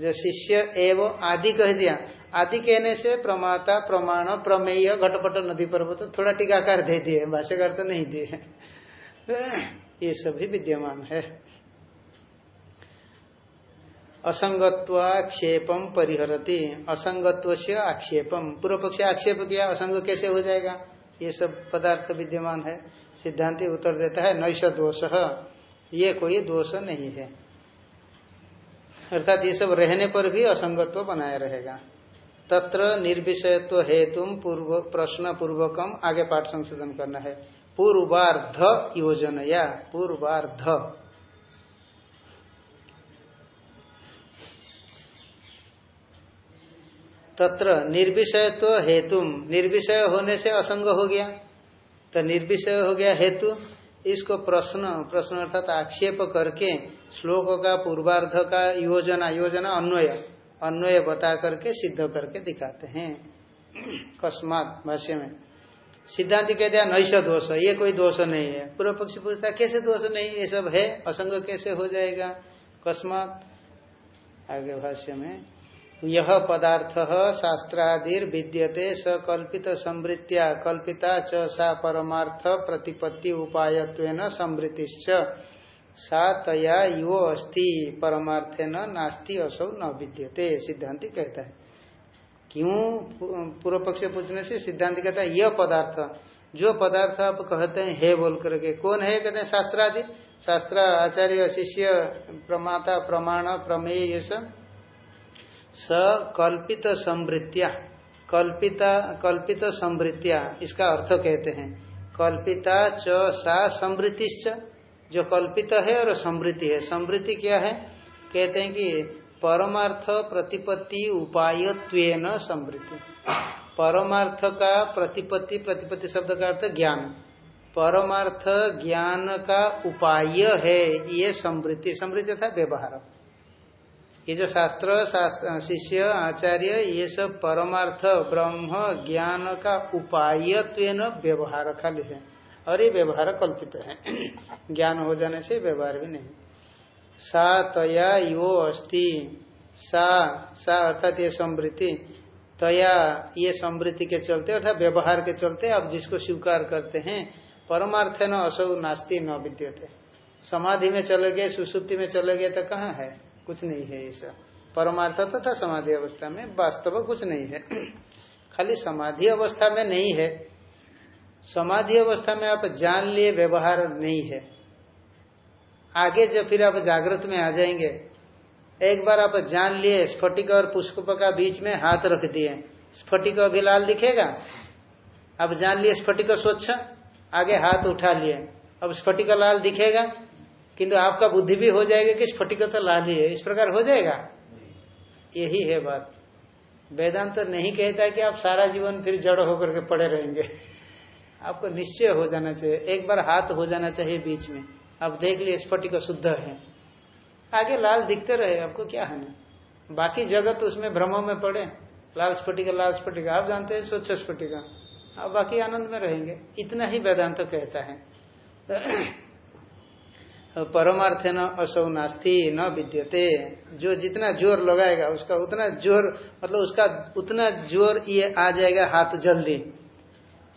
जो शिष्य एवं आदि कह दिया। आदि कहने से प्रमाता, प्रमाण, प्रमेय, घटपट नदी पर्वत तो थोड़ा टीकाकार दे दिए। भाष्यकार तो नहीं दिए। [laughs] ये सभी विद्यमान है। असंगत्वाक्षेपम परिहरती। असंगत्व से आक्षेपम पूर्व पक्ष आक्षेप किया, असंग कैसे हो जाएगा? ये सब पदार्थ विद्यमान है, सिद्धांति उत्तर देता है नैश दोष। ये कोई दोष नहीं है। अर्थात ये सब रहने पर भी असंगत्व बनाया रहेगा। तत्र निर्विषयत्व हेतु पूर्व प्रश्न पूर्वकम आगे पाठ संशोधन करना है। पूर्वार्ध योजना या पूर्वार्ध। तत्र निर्विषय तो हेतु। निर्विषय होने से असंग हो गया। तो निर्विषय हो गया हेतु। इसको प्रश्न प्रश्न अर्थात आक्षेप करके श्लोक का, पूर्वार्ध का योजना योजना अन्वय अन्वय बता करके, सिद्ध करके दिखाते हैं। कस्मात भाष्य में। सिद्धांत कह दिया नैश दोष, ये कोई दोष नहीं है। पूर्व पक्षी पूछता कैसे दोष नहीं, ये सब है? असंग कैसे हो जाएगा? कस्मात आगे भाष्य में। यह पदार्थ शास्त्रादिर विद्यते स कल्पित संवृत्तिया कल्पिता च सा परमार्थ प्रतिपत्ति उपाय संवृत्तिश्च सा तया यो अस्ति परमार्थे न नास्ति, असौ न विद्यते, सिद्धांति कहता है। क्यों? पूर्व पक्ष पूछने से सिद्धांति कहता है, यह पदार्थ, जो पदार्थ आप कहते हैं, हे बोल करके, कौन है, कहते हैं शास्त्रादि? शास्त्र आचार्य शिष्य, प्रमाता, प्रमाण, प्रमेय, ये सब। स कल्पित समृत्या कल्पिता कल्पित समृत्या इसका अर्थ कहते हैं। कल्पिता च सा समृतिश्च जो कल्पित है और समृद्धि है। समृद्धि क्या है? कहते हैं कि परमार्थ प्रतिपत्ति उपाय समृद्धि परमार्थ का प्रतिपत्ति प्रतिपत्ति शब्द का अर्थ ज्ञान। परमार्थ ज्ञान का उपाय है, ये समृद्धि समृद्धि था व्यवहार। ये जो शास्त्र शिष्य, आचार्य, ये सब परमार्थ, ब्रह्म, ज्ञान का उपाय व्यवहार खाली है। और ये व्यवहार कल्पित है। [clears throat] ज्ञान हो जाने से व्यवहार भी नहीं। सा तया यो अस्ति, सा सा अर्थात ये समृद्धि तया ये समृद्धि के चलते अर्थात व्यवहार के चलते आप जिसको स्वीकार करते हैं, परमार्थ न असौ नास्ती न विद्यते। समाधि में चले गए, सुसुप्ति में चले गए तो कहाँ है? कुछ नहीं है ऐसा। परमार्थ तथा समाधि अवस्था में वास्तव कुछ नहीं है। खाली समाधि अवस्था में नहीं है। समाधि अवस्था में आप जान लिए व्यवहार नहीं है। आगे जब फिर आप जागृत में आ जाएँगे, एक बार आप जान लिए स्फटिक और पुष्प का बीच में हाथ रख दिए। स्फटिक अभी लाल दिखेगा? अब जान लिए स्फटिक स्वच्छ? आगे हाथ उठा लिए। अब स्फटिक लाल दिखेगा? किंतु आपका बुद्धि भी हो जाएगा कि स्फटिक तो लाल ही है इस प्रकार हो जाएगा? यही है बात। वेदांत तो नहीं कहता कि आप सारा जीवन फिर जड़ होकर के पड़े रहेंगे। आपको निश्चय हो जाना चाहिए। एक बार हाथ हो जाना चाहिए बीच में। आप देख लिए स्फटिक शुद्ध है। आगे लाल दिखते रहे, आपको क्या है ना? बाकी जगत उसमें भ्रमों में पड़े। लाल स्फटिका लाल स्फटिका आप जानते हैं, स्वच्छ स्फटिका आप बाकी आनंद में रहेंगे। इतना ही वेदांत तो कहता है। परमार्थ न असौ नास्ती, न विद्यते। जो जितना ज़ोर लगाएगा, उसका उतना ज़ोर मतलब उसका उतना ज़ोर ये आ जाएगा हाथ जल्दी।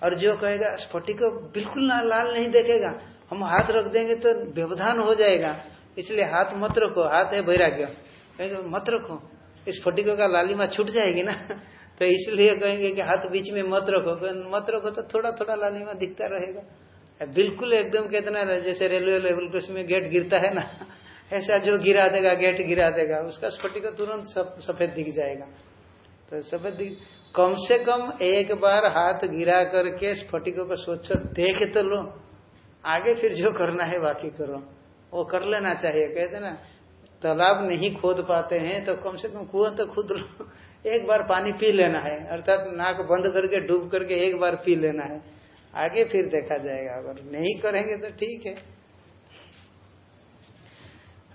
और जो कहेगा, स्फटिक बिल्कुल ना लाल नहीं देखेगा। हम हाथ रख देंगे तो व्यवधान हो जाएगा। इसलिए हाथ मत रखो, हाथ है वैराग्य। कहेंगे, मत रखो इस का लालिमा छूट जाएगी ना? [laughs] तो इसलिए कहेंगे कि हाथ बीच में मत रखो। मत रखो तो थोड़ा थोड़ा लालिमा दिखता रहेगा। बिल्कुल एकदम कितना जैसे रेलवे लेवल क्रॉस में गेट गिरता है ना, ऐसा जो गिरा देगा गेट गिरा देगा, उसका स्फटिक तुरंत सफ़ेद दिख जाएगा। तो सफ़ेद दिख, कम से कम एक बार हाथ गिरा करके स्फटिकों को स्वच्छ देख तो लो, आगे फिर जो करना है बाकी करो। वो कर लेना चाहिए, कहते ना, तालाब नहीं खोद पाते हैं तो कम से कम कुआँ तो खुद लो, एक बार पानी पी लेना है, अर्थात नाक बंद करके, डूब करके एक बार पी लेना है। आगे फिर देखा जाएगा। अगर नहीं करेंगे तो ठीक है।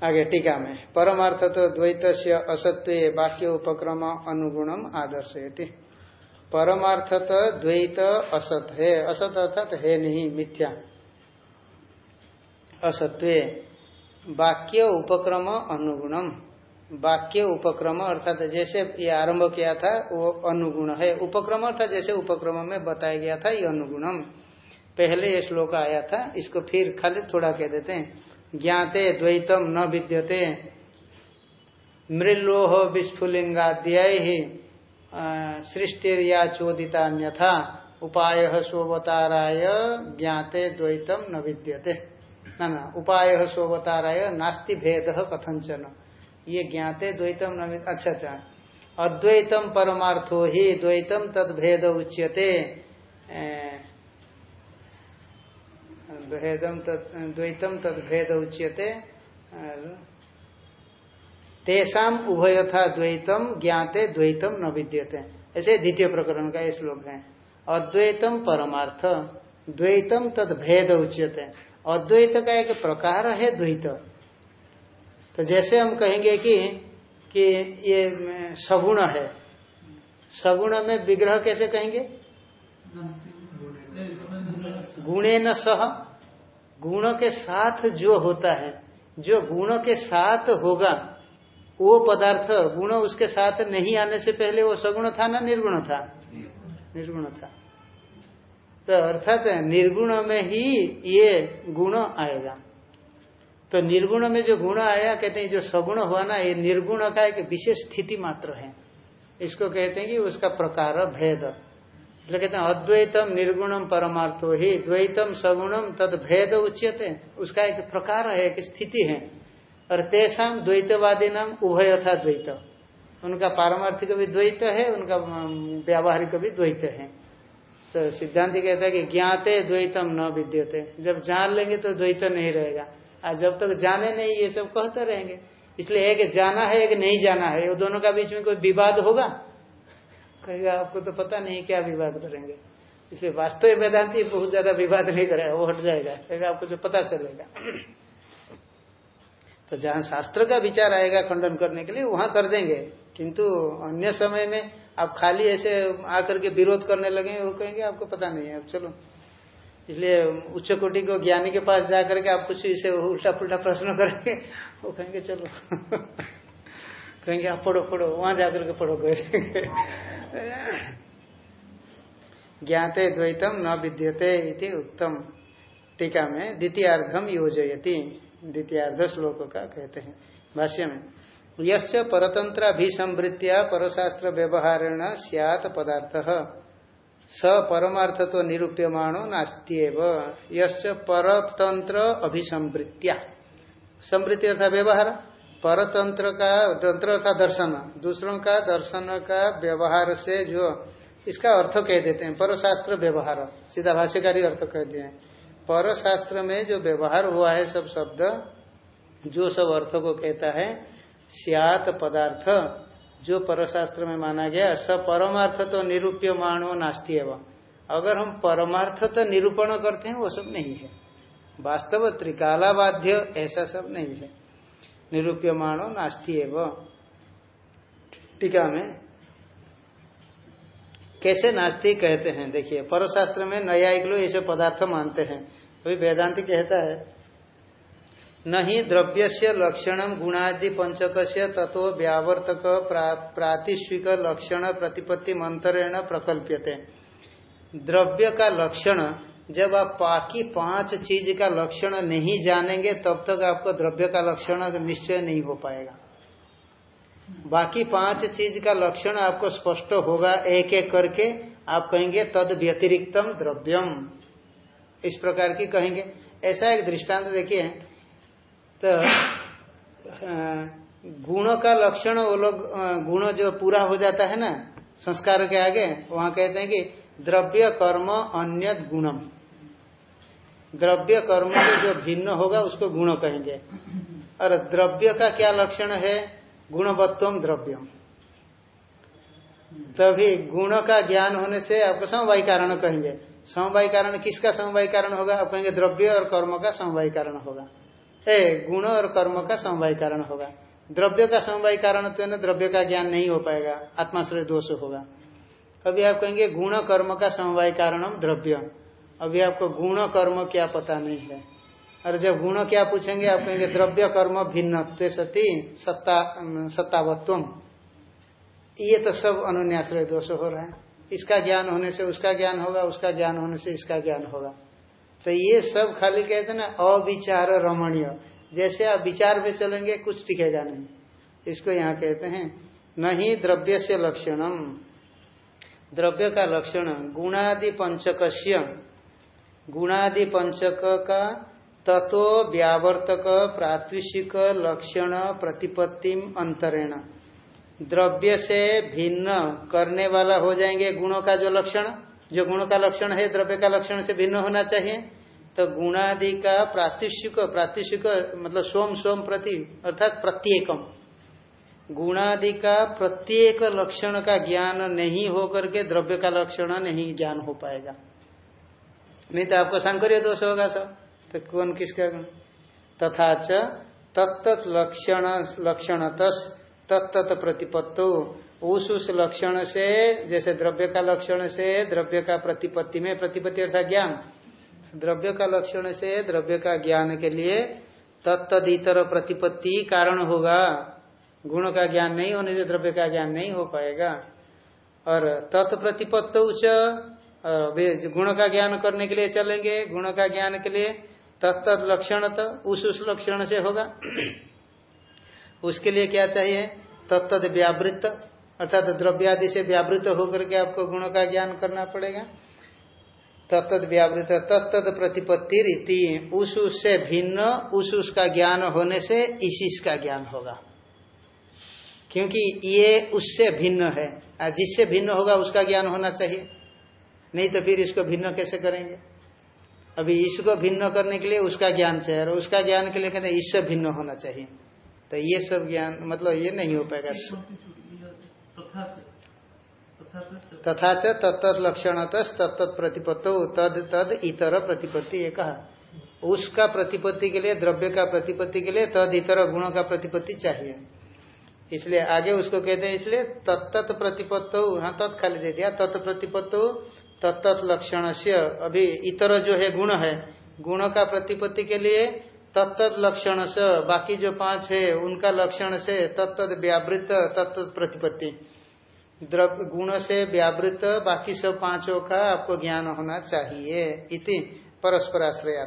आगे टीका में, परमार्थ तो द्वैत से असत्व वाक्य उपक्रम अनुगुणम आदर्श परमार्थ तो द्वैत असत है। असत अर्थात है नहीं, मिथ्या। असत्व वाक्य उपक्रम अनुगुणम। वाक्य उपक्रम, अर्थात जैसे ये आरंभ किया था, वो अनुगुण है। उपक्रम, अर्थात जैसे उपक्रम में बताया गया था, ये अनुगुणम। पहले ये श्लोक आया था, इसको फिर खाली थोड़ा कह देते हैं। ज्ञाते द्वैतम न विद्यते मृलोह विस्फुलिंगाध्याय ही सृष्टिर्या चोदिता अन्यथा उपाय सोवताराय ज्ञाते द्वैतम न विद्यते। न, ना, उपाय सोवताराय नास्ति भेद कथंचन ये ज्ञाते द्वैतम न अच्छा अच्छा। अद्वैतम परमार्थो ही, द्वैतम तद भेद उच्यते। द्वैतम तद भेद उच्यते। तेषाम उभयथा द्वैतम ज्ञाते, द्वैतम न विद्यते ऐसे द्वितीय प्रकरण का ये श्लोक है। अद्वैतम परमार्थ, द्वैतम तद भेद उच्यते। अद्वैत का एक प्रकार है द्वैत। तो जैसे हम कहेंगे कि कि ये सगुण है। सगुण में विग्रह कैसे कहेंगे? गुणे न सह। गुण के साथ जो होता है, जो गुण के साथ होगा, वो पदार्थ, गुण उसके साथ नहीं आने से पहले वो सगुण था ना निर्गुण था? निर्गुण था। तो अर्थात निर्गुण में ही ये गुण आएगा। तो निर्गुण में जो गुण आया, कहते हैं, जो सगुण हुआ ना, ये निर्गुण का एक विशेष स्थिति मात्र है। इसको कहते हैं कि उसका प्रकार भेद। इसलिए कहते हैं, अद्वैतम निर्गुणम परमार्थो ही, द्वैतम सगुणम तद भेद उच्यते। उसका एक प्रकार है, एक स्थिति है। और तेसाम द्वैतवादी नाम उभय था द्वैत। उनका पारमार्थिक भी द्वैत है, उनका व्यावहारिक भी द्वैत है। तो सिद्धांत कहता है कि ज्ञाते द्वैतम न विद्यते। जब जान लेंगे तो द्वैत नहीं रहेगा। आज जब तक जाने नहीं, ये सब कहते रहेंगे। इसलिए एक जाना है, एक नहीं जाना है। वो दोनों का बीच में कोई विवाद होगा? कहेगा, आपको तो पता नहीं क्या विवाद करेंगे। इसलिए वास्तविक वेदांति बहुत ज़्यादा विवाद नहीं करेगा, वो हट जाएगा। कहेगा, आपको जो पता चलेगा। तो जहाँ शास्त्र का विचार आएगा खंडन करने के लिए, वहाँ कर देंगे। किंतु अन्य समय में आप खाली ऐसे आकर के विरोध करने लगे वो कहेंगे, आपको पता नहीं है। अब चलो। इसलिए उच्च कोटि को ज्ञानी के पास जाकर के आप कुछ इसे उल्टा पुल्टा प्रश्न करेंगे, वो कहेंगे, चलो। [laughs] कहेंगे, आप पढ़ो पढ़ो। वहाँ जाकर के पढ़ो कहेंगे [laughs] ज्ञाते द्वैतम न विद्यते इति उत्तम टीका में द्वितीयार्धम योजयति। द्वितीयार्ध श्लोक का कहते हैं, भाष्य में। यश्च परतंत्राभिसंवृत्तिया परशास्त्र व्यवहारेण सियात पदार्थ। स परमार्थ तो निरूप्यमाणो नास्त्यव। यश्च परतंत्र अभिसंवृत्तिया। संवृत्ति अर्थात व्यवहार। परतंत्र का तंत्र अर्थात दर्शन। दूसरों का दर्शन का व्यवहार से जो इसका अर्थ कह देते हैं, परशास्त्र व्यवहार। सीधा भाष्यकारी अर्थ कह दिए हैं। पर शास्त्र में जो व्यवहार हुआ है, सब शब्द, जो सब अर्थ को कहता है, सियात पदार्थ। जो परशास्त्र में माना गया, स परमार्थ तो निरूप्य मानो नास्ती एवं। अगर हम परमार्थ तो निरूपण करते हैं, वो सब नहीं है। वास्तव त्रिकाला बाध्य ऐसा सब नहीं है। निरूप्य मानो नास्ती एवं। टीका में कैसे नास्ती कहते हैं? देखिए, परशास्त्र में नया लोग ऐसे पदार्थ मानते हैं। अभी वेदांति कहता है नहीं द्रव्य से लक्षण गुणादि पंचक से तत्व व्यावर्तक प्रातिश्विक लक्षण प्रतिपत्ति मंत्रेण प्रकल्प्यते। द्रव्य का लक्षण, जब आप बाकी पाँच चीज़ का लक्षण नहीं जानेंगे, तब तक आपको द्रव्य का लक्षण निश्चय नहीं हो पाएगा। बाकी पाँच चीज़ का लक्षण आपको स्पष्ट होगा एक एक करके, आप कहेंगे तद व्यतिरिक्तम द्रव्यम। इस प्रकार की कहेंगे। ऐसा एक दृष्टांत देखिए तो गुण का लक्षण वो लोग गुण जो पूरा हो जाता है ना, संस्कार के आगे, वहाँ कहते हैं कि द्रव्य कर्म अन्य गुणम। द्रव्य कर्म से जो भिन्न होगा, उसको गुण कहेंगे। और द्रव्य का क्या लक्षण है? गुणवत्वम द्रव्यम। तभी गुण का ज्ञान होने से आपको समवाय कारण कहेंगे। समवाय कारण किसका समवाय कारण होगा? आप कहेंगे द्रव्य और कर्म का समवाय कारण होगा। ए गुण और कर्म का समवाय कारण होगा। द्रव्य का समवाय कारण तो ना द्रव्य का ज्ञान नहीं हो पाएगा आत्माश्रय दोष होगा। अभी आप कहेंगे, गुण कर्म का समवाय कारणम द्रव्य अभी आपको गुण कर्म क्या पता नहीं है। और जब गुण क्या पूछेंगे, आप कहेंगे, द्रव्य कर्म भिन्न सती, सत्ता सत्तावत्व ये तो सब अनुन्याश्रय दोष हो रहा है। इसका ज्ञान होने से उसका ज्ञान होगा, उसका ज्ञान होने से इसका ज्ञान होगा। तो ये सब खाली कहते ना, अविचार रमणीय। जैसे आप विचार में चलेंगे, कुछ टिकेगा नहीं। इसको यहाँ कहते हैं, नहीं द्रव्य से लक्षणम। द्रव्य का लक्षण, गुणादि पंचक गुणादि पंचक का तत्व व्यावर्तक प्रातिशिक लक्षण, प्रतिपत्तिम अंतरेण। द्रव्य से भिन्न करने वाला हो जाएँगे गुणों का जो लक्षण। जो गुण का लक्षण है, द्रव्य का लक्षण से भिन्न होना चाहिए। तो गुणादि का प्रातिशिक प्रातिशिक मतलब सोम सोम प्रति, अर्थात प्रत्येकम। गुणादि का प्रत्येक लक्षण का ज्ञान नहीं हो करके द्रव्य का लक्षण नहीं ज्ञान हो पाएगा। नहीं तो आपको सांकर्य दोष होगा सब। तो कौन किसका तथा च तत्त लक्षण लक्षण तत्त प्रतिपत्तो। उस उस लक्षण से, जैसे द्रव्य का लक्षण से, द्रव्य का प्रतिपत्ति में प्रतिपत्ति अर्थात ज्ञान। द्रव्य का लक्षण से द्रव्य का ज्ञान के लिए तत्तर प्रतिपत्ति कारण होगा। गुण का ज्ञान नहीं होने से द्रव्य का ज्ञान नहीं हो पाएगा। और तत्प्रतिपत्त उच्च गुण का ज्ञान करने के लिए चलेंगे। गुण का ज्ञान के लिए तत्त लक्षण तो उस उस लक्षण से होगा। उसके लिए क्या चाहिए? तत्त व्यावृत्त, अर्थात द्रव्यादि से व्यावृत होकर के आपको गुणों का ज्ञान करना पड़ेगा। तत्त व्यावृत तत्त प्रतिपत्ति रीति उस उससे भिन्न उस उसका ज्ञान होने से इस का ज्ञान होगा। क्योंकि ये उससे भिन्न है जिससे भिन्न होगा उसका ज्ञान होना चाहिए। नहीं तो फिर इसको भिन्न कैसे करेंगे? अभी इसको भिन्न करने के लिए उसका ज्ञान चाहिए, और उसका ज्ञान के लिए कहते हैं इससे भिन्न होना चाहिए। तो ये सब ज्ञान मतलब ये नहीं हो पाएगा। तथा च तत्त लक्षण तत्त प्रतिपत्त, तद तद, इतर प्रतिपत्ति ये कहा। उसका प्रतिपत्ति के लिए, द्रव्य का प्रतिपत्ति के लिए, तद, इतर गुणों का प्रतिपत्ति चाहिए। इसलिए आगे उसको कहते हैं, इसलिए तत्त प्रतिपत्त हाँ तत् खाली दे दिया। तत् प्रतिपत्तो तत्त लक्षण से अभी इतर जो है, गुण है, गुण का प्रतिपत्ति के लिए तत्त लक्षण से बाकी जो पाँच है, उनका लक्षण से तत्त व्यावृत तत्त प्रतिपत्ति। गुण से व्यावृत, बाकी सब पाँचों का आपको ज्ञान होना चाहिए। इति परस्पराश्रया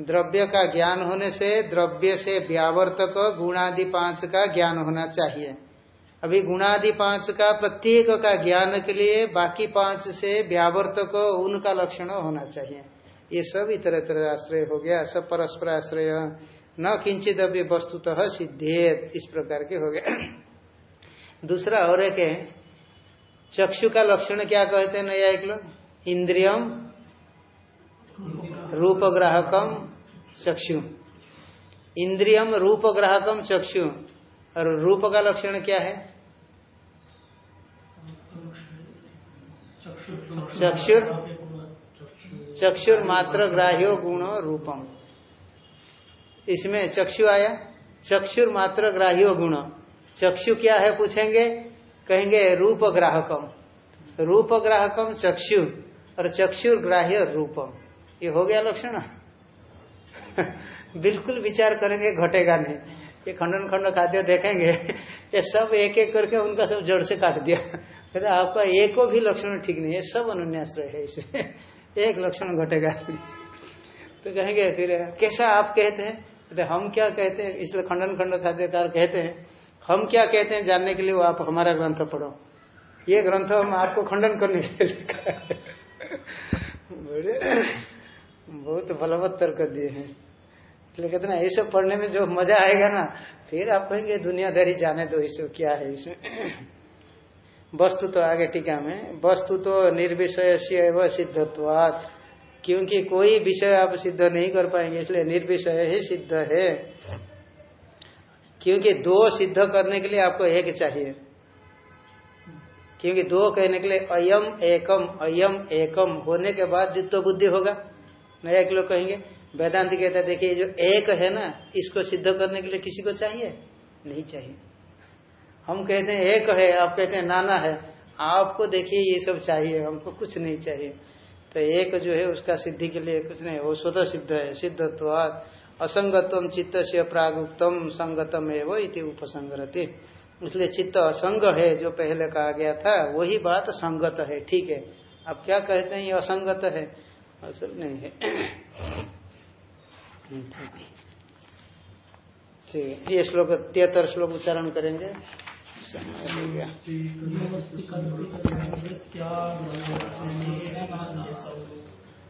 द्रव्य का ज्ञान होने से, द्रव्य से व्यावर्तक गुणादि पाँच का ज्ञान होना चाहिए। अभी गुणादि पाँच का प्रत्येक का ज्ञान के लिए बाकी पाँच से व्यावर्तक उनका लक्षण होना चाहिए। ये सब इतर इतर आश्रय हो गया, सब परस्पर आश्रय न किंचित अभी वस्तुतः सिद्धेत, इस प्रकार के हो गया। [clears throat] दूसरा और एक है चक्षु का लक्षण क्या कहते हैं नया एक लोग? इंद्रियम रूप ग्राहकम चक्षु। इंद्रियम रूप ग्राहकम चक्षु। और रूप का लक्षण क्या है? चक्षुर चक्षुर मात्र ग्राह्यो गुण रूपम। इसमें चक्षु आया? चक्षुर मात्र ग्राह्यो गुण। चक्षु क्या है, पूछेंगे? कहेंगे रूप ग्राहकम रूप ग्राहकम चक्षु और चक्षुर ग्राह्य रूपम। ये हो गया लक्षण? [laughs] बिल्कुल विचार करेंगे, घटेगा नहीं। ये खंडन खंड खाद्य देखेंगे, ये सब एक एक करके उनका सब जड़ से काट दिया। कहते आपका एक भी लक्षण ठीक नहीं है सब अनुन्याश्रय है इसमें [laughs] एक लक्षण घटेगा तो कहेंगे फिर, कैसा आप कहते हैं, हम क्या कहते हैं? इसलिए खंडन खंड खाद्यकार कहते हैं हम क्या कहते हैं जानने के लिए आप हमारा ग्रंथ पढ़ो। ये ग्रंथ हम आपको खंडन करने लिए बहुत बलवत् तर्क दिए हैं। इसलिए कहते ना ये सब पढ़ने में जो मज़ा आएगा ना, फिर आप कहेंगे, दुनियादारी जाने दो, इसमें क्या है इसमें? वस्तु तो आगे टीका में, वस्तु तो निर्विषय से सिद्धत्वात। क्योंकि कोई विषय आप सिद्ध नहीं कर पाएँगे, इसलिए निर्विषय ही सिद्ध है। क्योंकि दो सिद्ध करने के लिए आपको एक चाहिए। क्योंकि दो कहने के लिए अयम एकम अयम एकम होने के बाद द्वित्व बुद्धि होगा। नया एक लोग कहेंगे, वेदांत कहता है, देखिए, जो एक है ना, इसको सिद्ध करने के लिए किसी को चाहिए? नहीं चाहिए। हम कहते हैं, एक है, आप कहते हैं, नाना है। आपको देखिए, ये सब चाहिए, हमको कुछ नहीं चाहिए। तो एक जो है, उसका सिद्धि के लिए कुछ नहीं, वो स्वतः सिद्ध है सिद्धत्वाद असंगतम चित्त से प्रागुक्तम संगतम एवं इति इसलिए चित्त असंग है, जो पहले कहा गया था, वही बात संगत है, ठीक है। अब क्या कहते हैं, ये असंगत है? असल नहीं है। ठीक है, ये श्लोक, तिहत्तर श्लोक उच्चारण करेंगे।